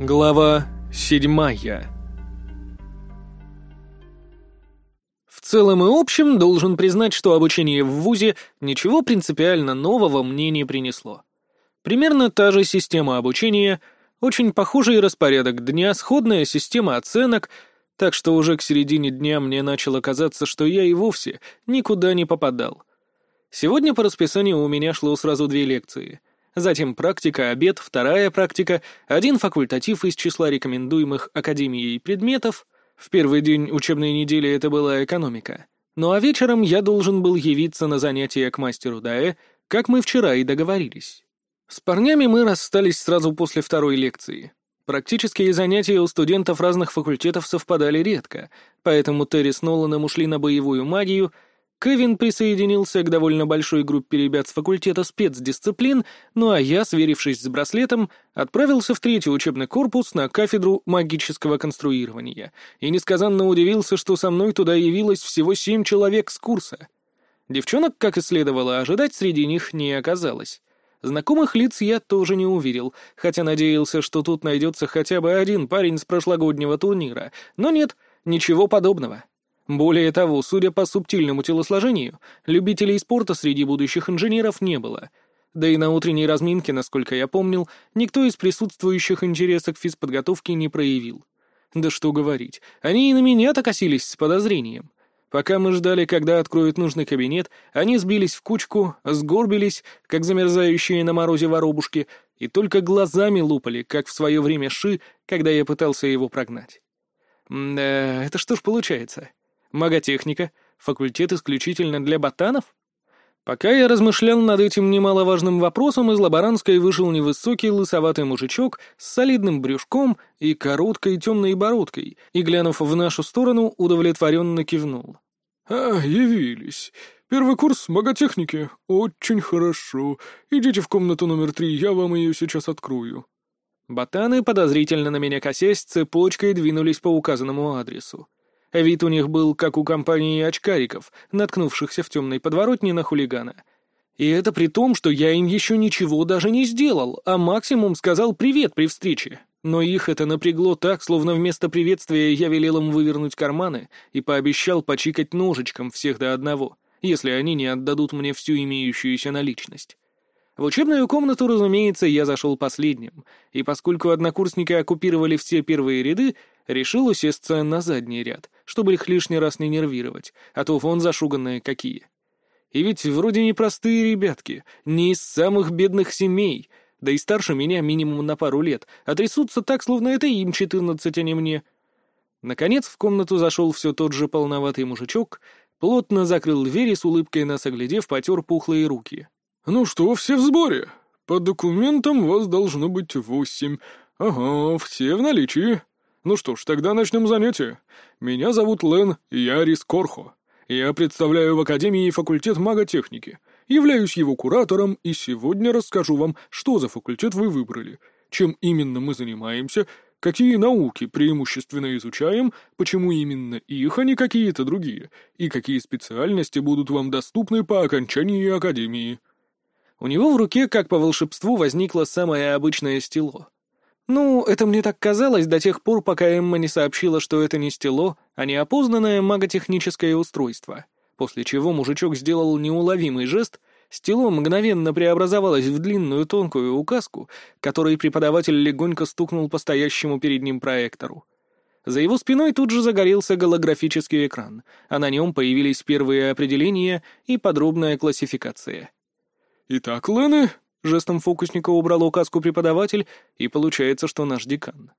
Глава седьмая В целом и общем должен признать, что обучение в ВУЗе ничего принципиально нового мне не принесло. Примерно та же система обучения, очень похожий распорядок дня, сходная система оценок, так что уже к середине дня мне начало казаться, что я и вовсе никуда не попадал. Сегодня по расписанию у меня шло сразу две лекции — затем практика, обед, вторая практика, один факультатив из числа рекомендуемых Академией предметов. В первый день учебной недели это была экономика. Ну а вечером я должен был явиться на занятия к мастеру Дае, как мы вчера и договорились. С парнями мы расстались сразу после второй лекции. Практические занятия у студентов разных факультетов совпадали редко, поэтому Терри с Ноланом ушли на боевую магию — Кевин присоединился к довольно большой группе ребят с факультета спецдисциплин, ну а я, сверившись с браслетом, отправился в третий учебный корпус на кафедру магического конструирования и несказанно удивился, что со мной туда явилось всего семь человек с курса. Девчонок, как и следовало ожидать, среди них не оказалось. Знакомых лиц я тоже не увидел, хотя надеялся, что тут найдется хотя бы один парень с прошлогоднего турнира, но нет, ничего подобного. Более того, судя по субтильному телосложению, любителей спорта среди будущих инженеров не было. Да и на утренней разминке, насколько я помнил, никто из присутствующих интереса к физподготовке не проявил. Да что говорить, они и на меня-то косились с подозрением. Пока мы ждали, когда откроют нужный кабинет, они сбились в кучку, сгорбились, как замерзающие на морозе воробушки, и только глазами лупали, как в свое время Ши, когда я пытался его прогнать. Да, это что ж получается? Маготехника — факультет исключительно для ботанов? Пока я размышлял над этим немаловажным вопросом, из лаборантской вышел невысокий лысоватый мужичок с солидным брюшком и короткой темной бородкой, и, глянув в нашу сторону, удовлетворенно кивнул. «А, явились. Первый курс маготехники. Очень хорошо. Идите в комнату номер три, я вам ее сейчас открою». Ботаны, подозрительно на меня косясь, цепочкой двинулись по указанному адресу. Вид у них был, как у компании очкариков, наткнувшихся в темной подворотне на хулигана. И это при том, что я им еще ничего даже не сделал, а максимум сказал «привет» при встрече. Но их это напрягло так, словно вместо приветствия я велел им вывернуть карманы и пообещал почикать ножичком всех до одного, если они не отдадут мне всю имеющуюся наличность. В учебную комнату, разумеется, я зашел последним, и поскольку однокурсники оккупировали все первые ряды, решил усесться на задний ряд, чтобы их лишний раз не нервировать, а то вон зашуганные какие. И ведь вроде непростые ребятки, не из самых бедных семей, да и старше меня минимум на пару лет, а так, словно это им четырнадцать, а не мне. Наконец в комнату зашел все тот же полноватый мужичок, плотно закрыл дверь и с улыбкой нас оглядев потер пухлые руки. «Ну что, все в сборе? По документам вас должно быть восемь. Ага, все в наличии. Ну что ж, тогда начнем занятие. Меня зовут Лен Ярис Корхо. Я представляю в Академии факультет маготехники, являюсь его куратором и сегодня расскажу вам, что за факультет вы выбрали, чем именно мы занимаемся, какие науки преимущественно изучаем, почему именно их, а не какие-то другие, и какие специальности будут вам доступны по окончании Академии. У него в руке, как по волшебству, возникло самое обычное стело. Ну, это мне так казалось до тех пор, пока Эмма не сообщила, что это не стело, а неопознанное маготехническое устройство. После чего мужичок сделал неуловимый жест, стело мгновенно преобразовалось в длинную тонкую указку, которой преподаватель легонько стукнул по стоящему перед ним проектору. За его спиной тут же загорелся голографический экран, а на нем появились первые определения и подробная классификация. «Итак, Лены, Жестом фокусника убрал указку преподаватель, и получается, что наш декан.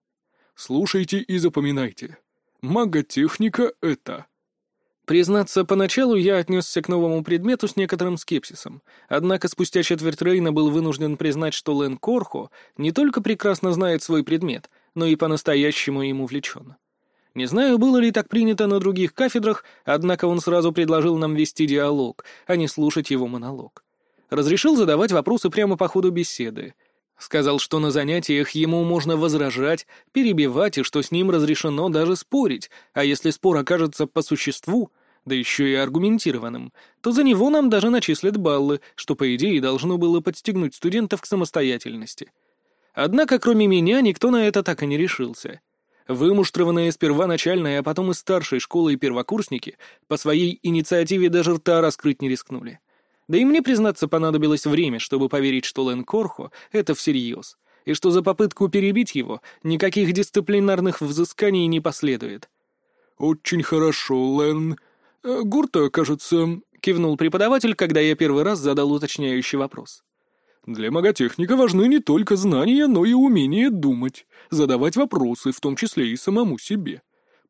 Слушайте и запоминайте. Маготехника — это... Признаться, поначалу я отнесся к новому предмету с некоторым скепсисом, однако спустя четверть Рейна был вынужден признать, что Лен Корхо не только прекрасно знает свой предмет, но и по-настоящему ему влечен. Не знаю, было ли так принято на других кафедрах, однако он сразу предложил нам вести диалог, а не слушать его монолог. Разрешил задавать вопросы прямо по ходу беседы. Сказал, что на занятиях ему можно возражать, перебивать, и что с ним разрешено даже спорить, а если спор окажется по существу, да еще и аргументированным, то за него нам даже начислят баллы, что, по идее, должно было подстегнуть студентов к самостоятельности. Однако, кроме меня, никто на это так и не решился. Вымуштрованные сперва начальной, а потом и старшей школы и первокурсники по своей инициативе даже рта раскрыть не рискнули. Да и мне, признаться, понадобилось время, чтобы поверить, что Лэн Корхо — это всерьез, и что за попытку перебить его никаких дисциплинарных взысканий не последует. «Очень хорошо, Лэн. Э, Гурта, кажется...» — кивнул преподаватель, когда я первый раз задал уточняющий вопрос. Для маготехника важны не только знания, но и умение думать, задавать вопросы, в том числе и самому себе.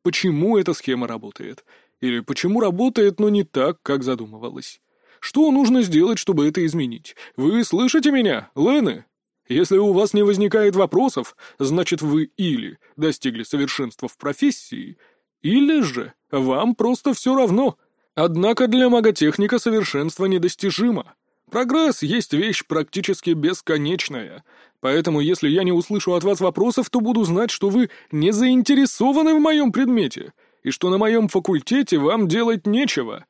Почему эта схема работает? Или почему работает, но не так, как задумывалось? Что нужно сделать, чтобы это изменить? Вы слышите меня, Лены? Если у вас не возникает вопросов, значит вы или достигли совершенства в профессии, или же вам просто все равно. Однако для маготехника совершенство недостижимо. Прогресс есть вещь практически бесконечная, поэтому если я не услышу от вас вопросов, то буду знать, что вы не заинтересованы в моем предмете, и что на моем факультете вам делать нечего».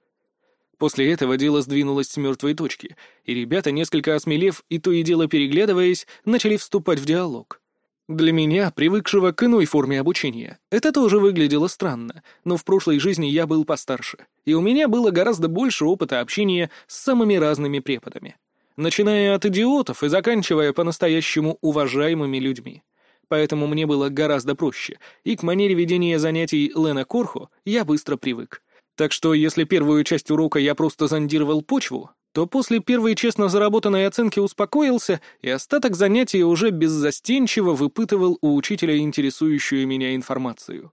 После этого дело сдвинулось с мертвой точки, и ребята, несколько осмелев и то и дело переглядываясь, начали вступать в диалог. Для меня, привыкшего к иной форме обучения, это тоже выглядело странно, но в прошлой жизни я был постарше, и у меня было гораздо больше опыта общения с самыми разными преподами, начиная от идиотов и заканчивая по-настоящему уважаемыми людьми. Поэтому мне было гораздо проще, и к манере ведения занятий Лена Корхо я быстро привык. Так что если первую часть урока я просто зондировал почву, то после первой честно заработанной оценки успокоился и остаток занятия уже беззастенчиво выпытывал у учителя интересующую меня информацию.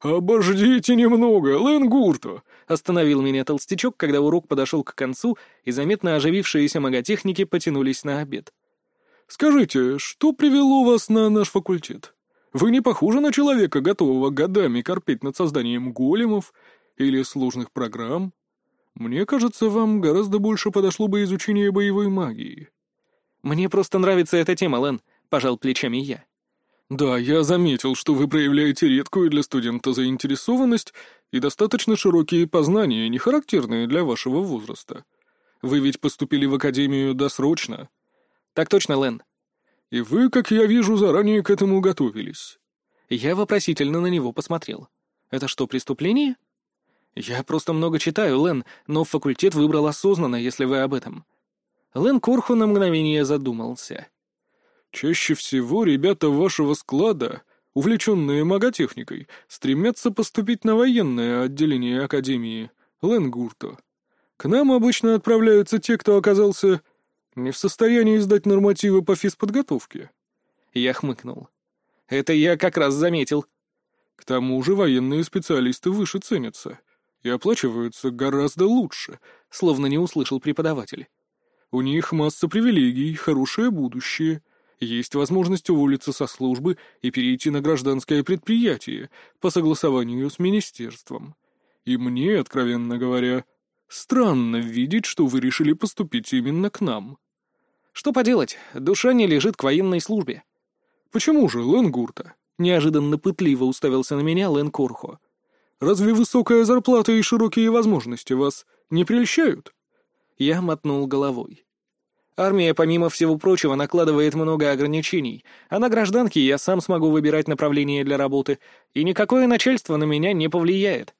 «Обождите немного, Лэн Гурто!» — остановил меня толстячок, когда урок подошел к концу, и заметно оживившиеся маготехники потянулись на обед. «Скажите, что привело вас на наш факультет? Вы не похожи на человека, готового годами корпеть над созданием големов или сложных программ?» Мне кажется, вам гораздо больше подошло бы изучение боевой магии». «Мне просто нравится эта тема, Лэн», — пожал плечами я. «Да, я заметил, что вы проявляете редкую для студента заинтересованность и достаточно широкие познания, не характерные для вашего возраста. Вы ведь поступили в академию досрочно». «Так точно, Лэн». «И вы, как я вижу, заранее к этому готовились». Я вопросительно на него посмотрел. «Это что, преступление?» «Я просто много читаю, Лен, но факультет выбрал осознанно, если вы об этом». Лен Корху на мгновение задумался. «Чаще всего ребята вашего склада, увлеченные маготехникой, стремятся поступить на военное отделение Академии, Лен Гурто. К нам обычно отправляются те, кто оказался не в состоянии сдать нормативы по физподготовке». Я хмыкнул. «Это я как раз заметил». «К тому же военные специалисты выше ценятся и оплачиваются гораздо лучше», — словно не услышал преподаватель. «У них масса привилегий, хорошее будущее, есть возможность уволиться со службы и перейти на гражданское предприятие по согласованию с министерством. И мне, откровенно говоря, странно видеть, что вы решили поступить именно к нам». «Что поделать, душа не лежит к военной службе». «Почему же, Ленгурта?» — неожиданно пытливо уставился на меня Лен Курхо. Разве высокая зарплата и широкие возможности вас не прельщают?» Я мотнул головой. Армия, помимо всего прочего, накладывает много ограничений, а на гражданке я сам смогу выбирать направление для работы, и никакое начальство на меня не повлияет.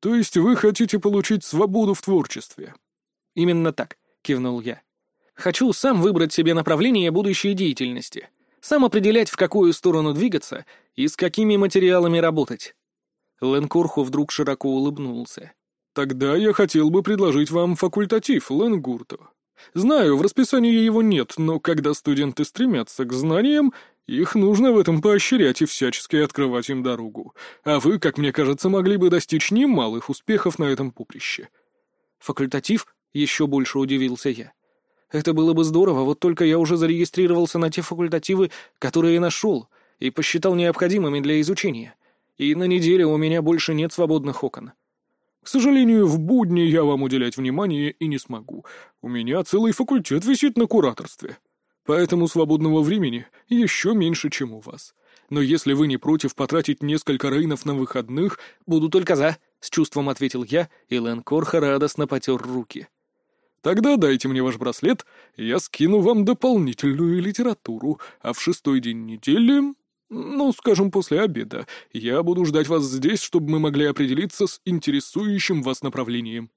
То есть вы хотите получить свободу в творчестве? Именно так, кивнул я. Хочу сам выбрать себе направление будущей деятельности, сам определять, в какую сторону двигаться и с какими материалами работать. Ленкурху вдруг широко улыбнулся. «Тогда я хотел бы предложить вам факультатив, Ленгурту. Знаю, в расписании его нет, но когда студенты стремятся к знаниям, их нужно в этом поощрять и всячески открывать им дорогу. А вы, как мне кажется, могли бы достичь немалых успехов на этом поприще». «Факультатив?» — еще больше удивился я. «Это было бы здорово, вот только я уже зарегистрировался на те факультативы, которые нашел, и посчитал необходимыми для изучения и на неделе у меня больше нет свободных окон. К сожалению, в будни я вам уделять внимание и не смогу. У меня целый факультет висит на кураторстве. Поэтому свободного времени еще меньше, чем у вас. Но если вы не против потратить несколько рейнов на выходных, буду только за, — с чувством ответил я, и Лэн Корха радостно потер руки. Тогда дайте мне ваш браслет, я скину вам дополнительную литературу, а в шестой день недели, ну, скажем, после обеда, я буду ждать вас здесь, чтобы мы могли определиться с интересующим вас направлением».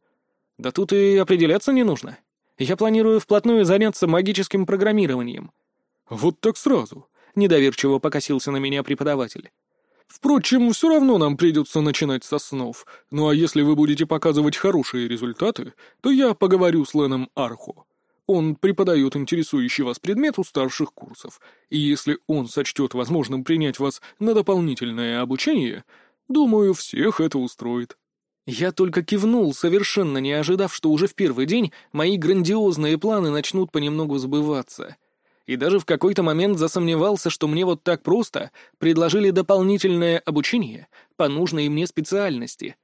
«Да тут и определяться не нужно. Я планирую вплотную заняться магическим программированием». «Вот так сразу», — недоверчиво покосился на меня преподаватель. Впрочем, все равно нам придется начинать со снов. Ну а если вы будете показывать хорошие результаты, то я поговорю с Леном Архо. Он преподает интересующий вас предмет у старших курсов, и если он сочтет возможным принять вас на дополнительное обучение, думаю, всех это устроит. Я только кивнул, совершенно не ожидав, что уже в первый день мои грандиозные планы начнут понемногу сбываться и даже в какой-то момент засомневался, что мне вот так просто предложили дополнительное обучение по нужной мне специальности.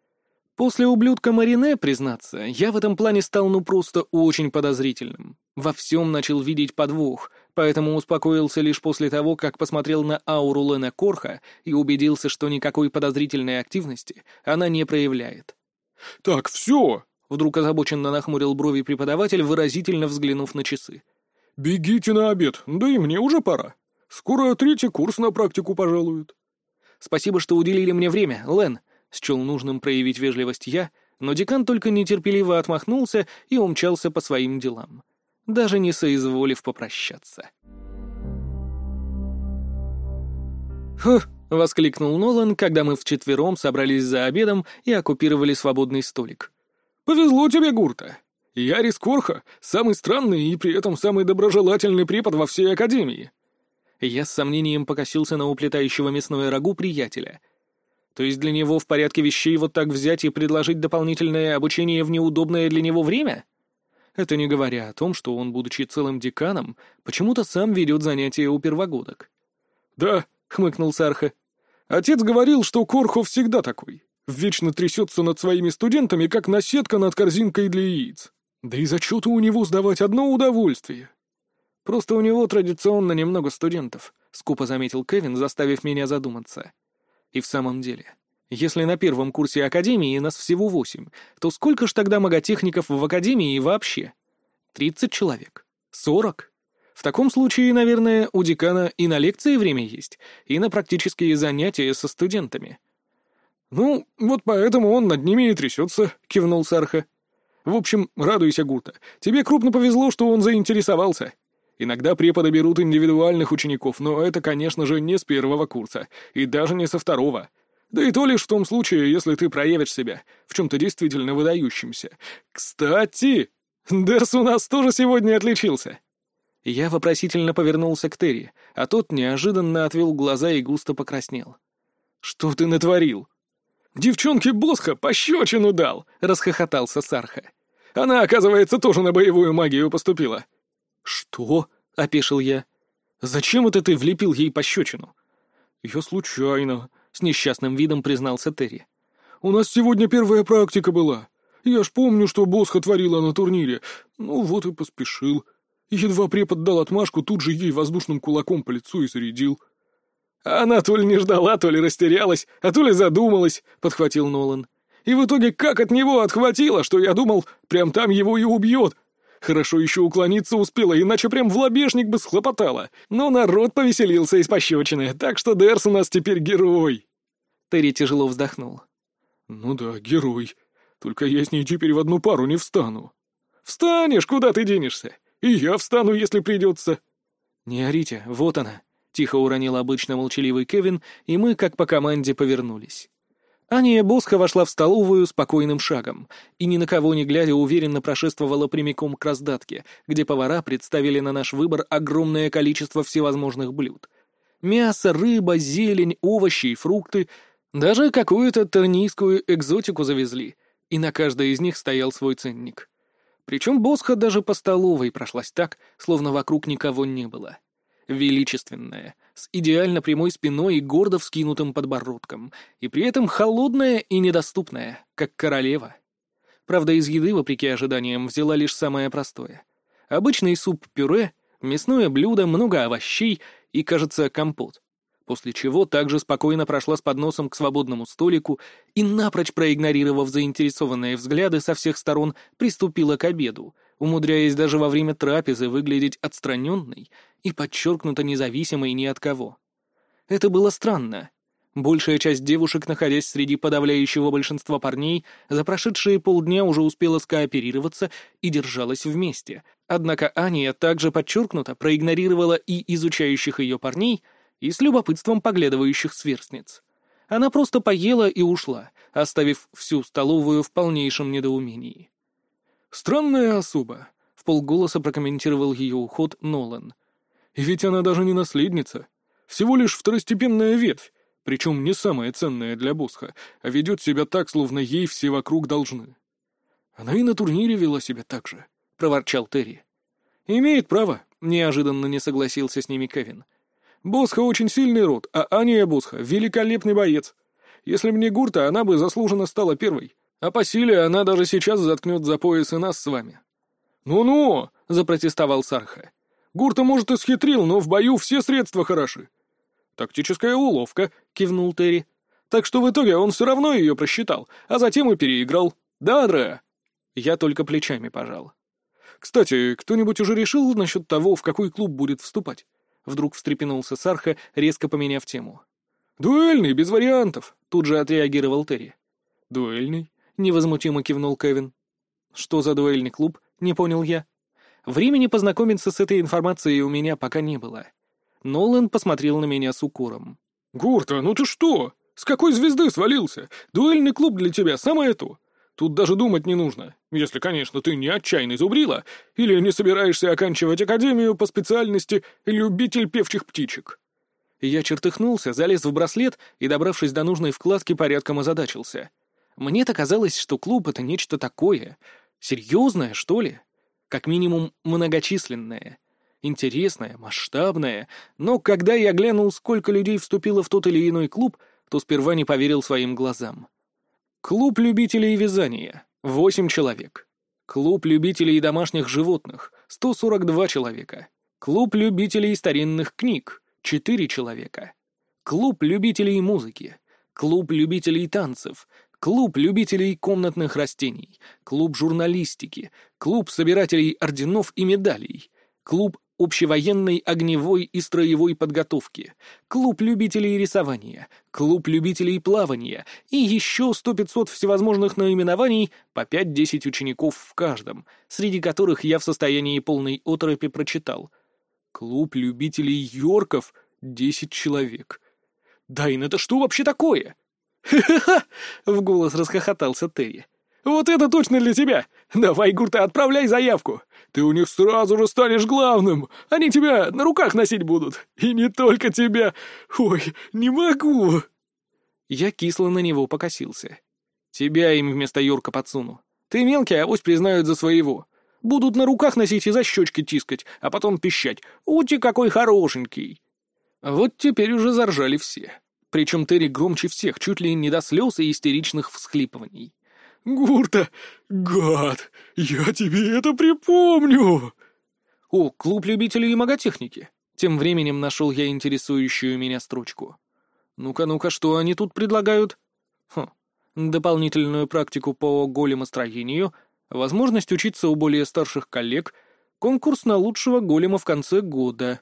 После ублюдка Марине, признаться, я в этом плане стал ну просто очень подозрительным. Во всем начал видеть подвох, поэтому успокоился лишь после того, как посмотрел на ауру Лена Корха и убедился, что никакой подозрительной активности она не проявляет. «Так, все!» — вдруг озабоченно нахмурил брови преподаватель, выразительно взглянув на часы. «Бегите на обед, да и мне уже пора. Скоро третий курс на практику пожалуют». «Спасибо, что уделили мне время, Лен», — счел нужным проявить вежливость я, но декан только нетерпеливо отмахнулся и умчался по своим делам, даже не соизволив попрощаться. «Фух!» — воскликнул Нолан, когда мы вчетвером собрались за обедом и оккупировали свободный столик. «Повезло тебе, Гурта. Ярис Корха — самый странный и при этом самый доброжелательный препод во всей Академии». Я с сомнением покосился на уплетающего мясное рагу приятеля. То есть для него в порядке вещей вот так взять и предложить дополнительное обучение в неудобное для него время? Это не говоря о том, что он, будучи целым деканом, почему-то сам ведет занятия у первогодок. «Да», — хмыкнул Сарха. «Отец говорил, что Корхо всегда такой. Вечно трясется над своими студентами, как наседка над корзинкой для яиц. Да и зачеты у него сдавать одно удовольствие. Просто у него традиционно немного студентов, скупо заметил Кевин, заставив меня задуматься. И в самом деле, если на первом курсе Академии нас всего восемь, то сколько ж тогда маготехников в Академии вообще? Тридцать человек? Сорок? В таком случае, наверное, у декана и на лекции время есть, и на практические занятия со студентами. «Ну, вот поэтому он над ними и трясется», — кивнул Сарха. В общем, радуйся, Гурта. Тебе крупно повезло, что он заинтересовался. Иногда преподы берут индивидуальных учеников, но это, конечно же, не с первого курса, и даже не со второго. Да и то лишь в том случае, если ты проявишь себя в чем-то действительно выдающемся. Кстати, Дерс у нас тоже сегодня отличился. Я вопросительно повернулся к Терри, а тот неожиданно отвел глаза и густо покраснел. «Что ты натворил?» «Девчонке Босха пощечину дал!» — расхохотался Сарха. «Она, оказывается, тоже на боевую магию поступила». «Что?» — опешил я. «Зачем это ты влепил ей пощечину?» «Я случайно», — с несчастным видом признался Терри. «У нас сегодня первая практика была. Я ж помню, что Босха творила на турнире. Ну вот и поспешил. Едва препод дал отмашку, тут же ей воздушным кулаком по лицу и зарядил». «Она то ли не ждала, то ли растерялась, а то ли задумалась», — подхватил Нолан. «И в итоге как от него отхватило, что я думал, прям там его и убьет. Хорошо еще уклониться успела, иначе прям в лобешник бы схлопотала. Но народ повеселился из пощечины, так что Дерс у нас теперь герой». Терри тяжело вздохнул. «Ну да, герой. Только я с ней теперь в одну пару не встану». «Встанешь, куда ты денешься? И я встану, если придется». «Не орите, вот она», — тихо уронил обычно молчаливый Кевин, и мы, как по команде, повернулись. Аня Босха вошла в столовую спокойным шагом и, ни на кого не глядя, уверенно прошествовала прямиком к раздатке, где повара представили на наш выбор огромное количество всевозможных блюд. Мясо, рыба, зелень, овощи и фрукты. Даже какую-то тернийскую экзотику завезли, и на каждой из них стоял свой ценник. Причем Босха даже по столовой прошлась так, словно вокруг никого не было величественная, с идеально прямой спиной и гордо вскинутым подбородком, и при этом холодная и недоступная, как королева. Правда, из еды, вопреки ожиданиям, взяла лишь самое простое. Обычный суп-пюре, мясное блюдо, много овощей и, кажется, компот. После чего также спокойно прошла с подносом к свободному столику и, напрочь проигнорировав заинтересованные взгляды со всех сторон, приступила к обеду, умудряясь даже во время трапезы выглядеть отстраненной и подчеркнуто независимой ни от кого. Это было странно. Большая часть девушек, находясь среди подавляющего большинства парней, за прошедшие полдня уже успела скооперироваться и держалась вместе. Однако Аня также подчеркнуто проигнорировала и изучающих ее парней, и с любопытством поглядывающих сверстниц. Она просто поела и ушла, оставив всю столовую в полнейшем недоумении. «Странная особа», — в полголоса прокомментировал ее уход Нолан. «И ведь она даже не наследница. Всего лишь второстепенная ветвь, причем не самая ценная для Босха, а ведет себя так, словно ей все вокруг должны». «Она и на турнире вела себя так же», — проворчал Терри. «Имеет право», — неожиданно не согласился с ними Кевин. «Босха очень сильный род, а Аня Босха — великолепный боец. Если мне Гурта, она бы заслуженно стала первой. А по силе она даже сейчас заткнет за пояс и нас с вами». «Ну-ну!» — запротестовал Сарха. «Гурта, может, и схитрил, но в бою все средства хороши». «Тактическая уловка», — кивнул Терри. «Так что в итоге он все равно ее просчитал, а затем и переиграл. Да, Дре?» Я только плечами пожал. «Кстати, кто-нибудь уже решил насчет того, в какой клуб будет вступать?» Вдруг встрепенулся Сарха, резко поменяв тему. «Дуэльный, без вариантов», — тут же отреагировал Терри. «Дуэльный?» Невозмутимо кивнул Кевин. Что за дуэльный клуб? Не понял я. Времени познакомиться с этой информацией у меня пока не было. Нолан посмотрел на меня с укором. «Гурта, ну ты что? С какой звезды свалился? Дуэльный клуб для тебя самое то. Тут даже думать не нужно, если, конечно, ты не отчаянный зубрила или не собираешься оканчивать академию по специальности любитель певчих птичек». Я чертыхнулся, залез в браслет и, добравшись до нужной вкладки, порядком озадачился. Мне-то казалось, что клуб — это нечто такое, серьезное, что ли, как минимум многочисленное, интересное, масштабное, но когда я глянул, сколько людей вступило в тот или иной клуб, то сперва не поверил своим глазам. Клуб любителей вязания — восемь человек. Клуб любителей домашних животных — 142 человека. Клуб любителей старинных книг — 4 человека. Клуб любителей музыки. Клуб любителей танцев клуб любителей комнатных растений, клуб журналистики, клуб собирателей орденов и медалей, клуб общевоенной огневой и строевой подготовки, клуб любителей рисования, клуб любителей плавания и еще сто пятьсот всевозможных наименований по пять-десять учеников в каждом, среди которых я в состоянии полной оторопи прочитал. Клуб любителей Йорков — десять человек. Дайн, это что вообще такое? «Ха-ха-ха!» — в голос расхохотался Терри. «Вот это точно для тебя! Давай, Гурта, отправляй заявку! Ты у них сразу же станешь главным! Они тебя на руках носить будут! И не только тебя! Ой, не могу!» Я кисло на него покосился. «Тебя им вместо Юрка подсуну. Ты мелкий, а авось признают за своего. Будут на руках носить и за щечки тискать, а потом пищать. Ути какой хорошенький!» Вот теперь уже заржали все причем Терри громче всех, чуть ли не до слез и истеричных всхлипываний. «Гурта! Гад! Я тебе это припомню!» «О, клуб любителей маготехники!» Тем временем нашел я интересующую меня строчку. «Ну-ка, ну-ка, что они тут предлагают?» «Хм, дополнительную практику по големостроению, возможность учиться у более старших коллег, конкурс на лучшего голема в конце года».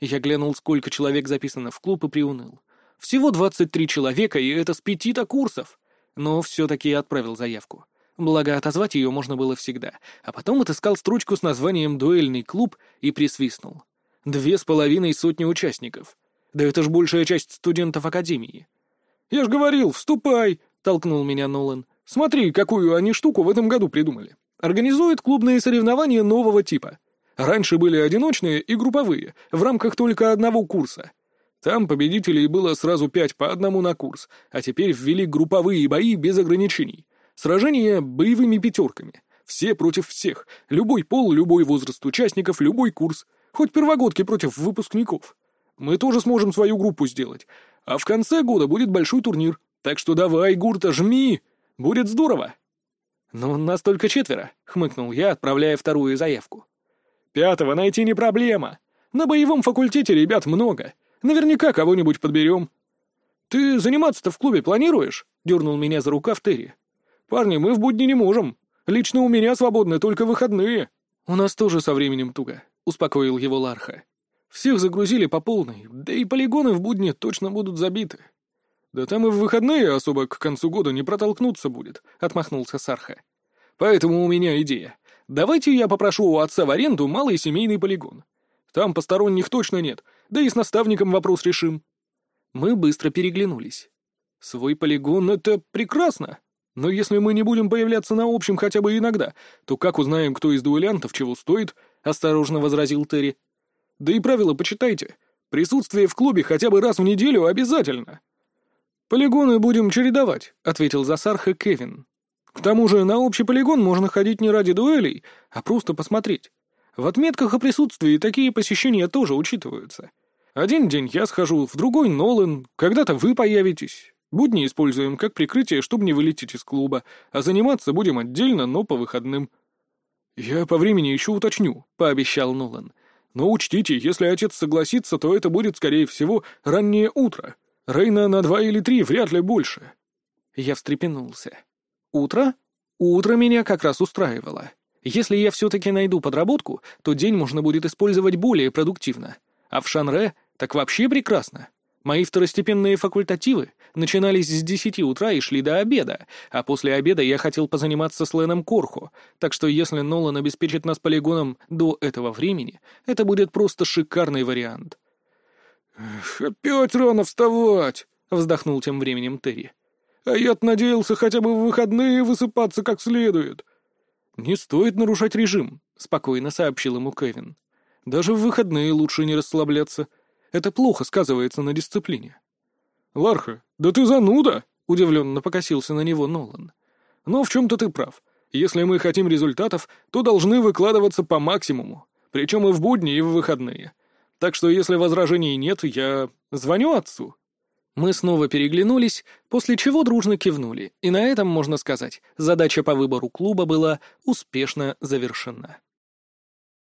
Я глянул, сколько человек записано в клуб и приуныл. Всего 23 человека, и это с пяти-то курсов. Но все-таки отправил заявку. Благо, отозвать ее можно было всегда. А потом отыскал строчку с названием «Дуэльный клуб» и присвистнул. Две с половиной сотни участников. Да это ж большая часть студентов Академии. «Я ж говорил, вступай!» — толкнул меня Нолан. «Смотри, какую они штуку в этом году придумали. Организуют клубные соревнования нового типа. Раньше были одиночные и групповые, в рамках только одного курса. Там победителей было сразу пять по одному на курс, а теперь ввели групповые бои без ограничений. Сражения боевыми пятерками. Все против всех. Любой пол, любой возраст участников, любой курс. Хоть первогодки против выпускников. Мы тоже сможем свою группу сделать. А в конце года будет большой турнир. Так что давай, Гурта, жми! Будет здорово!» «Но нас только четверо», — хмыкнул я, отправляя вторую заявку. «Пятого найти не проблема. На боевом факультете ребят много. Наверняка кого-нибудь подберем». «Ты заниматься-то в клубе планируешь?» — дернул меня за рукав Терри. «Парни, мы в будни не можем. Лично у меня свободны только выходные». «У нас тоже со временем туго», — успокоил его Ларха. «Всех загрузили по полной, да и полигоны в будни точно будут забиты». «Да там и в выходные особо к концу года не протолкнуться будет», — отмахнулся Сарха. «Поэтому у меня идея. Давайте я попрошу у отца в аренду малый семейный полигон. Там посторонних точно нет, да и с наставником вопрос решим». Мы быстро переглянулись. «Свой полигон — это прекрасно!» Но если мы не будем появляться на общем хотя бы иногда, то как узнаем, кто из дуэлянтов чего стоит?» — осторожно возразил Терри. «Да и правила почитайте. Присутствие в клубе хотя бы раз в неделю обязательно». «Полигоны будем чередовать», — ответил Засарха Кевин. «К тому же на общий полигон можно ходить не ради дуэлей, а просто посмотреть. В отметках о присутствии такие посещения тоже учитываются. Один день я схожу, в другой — Нолан, когда-то вы появитесь. Будни используем как прикрытие, чтобы не вылететь из клуба, а заниматься будем отдельно, но по выходным». «Я по времени еще уточню», — пообещал Нолан. «Но учтите, если отец согласится, то это будет, скорее всего, раннее утро. Рейна на два или три, вряд ли больше». Я встрепенулся. «Утро? Утро меня как раз устраивало. Если я все-таки найду подработку, то день можно будет использовать более продуктивно. А в Шанре так вообще прекрасно. Мои второстепенные факультативы начинались с десяти утра и шли до обеда, а после обеда я хотел позаниматься с Леном Корху, так что если Нолан обеспечит нас полигоном до этого времени, это будет просто шикарный вариант. «Эх, опять рано вставать!» — вздохнул тем временем Терри. «А я-то надеялся хотя бы в выходные высыпаться как следует». «Не стоит нарушать режим», — спокойно сообщил ему Кевин. «Даже в выходные лучше не расслабляться». Это плохо сказывается на дисциплине. «Ларха, да ты зануда!» — удивленно покосился на него Нолан. «Но в чем-то ты прав. Если мы хотим результатов, то должны выкладываться по максимуму, причем и в будни, и в выходные. Так что если возражений нет, я звоню отцу». Мы снова переглянулись, после чего дружно кивнули, и на этом, можно сказать, задача по выбору клуба была успешно завершена.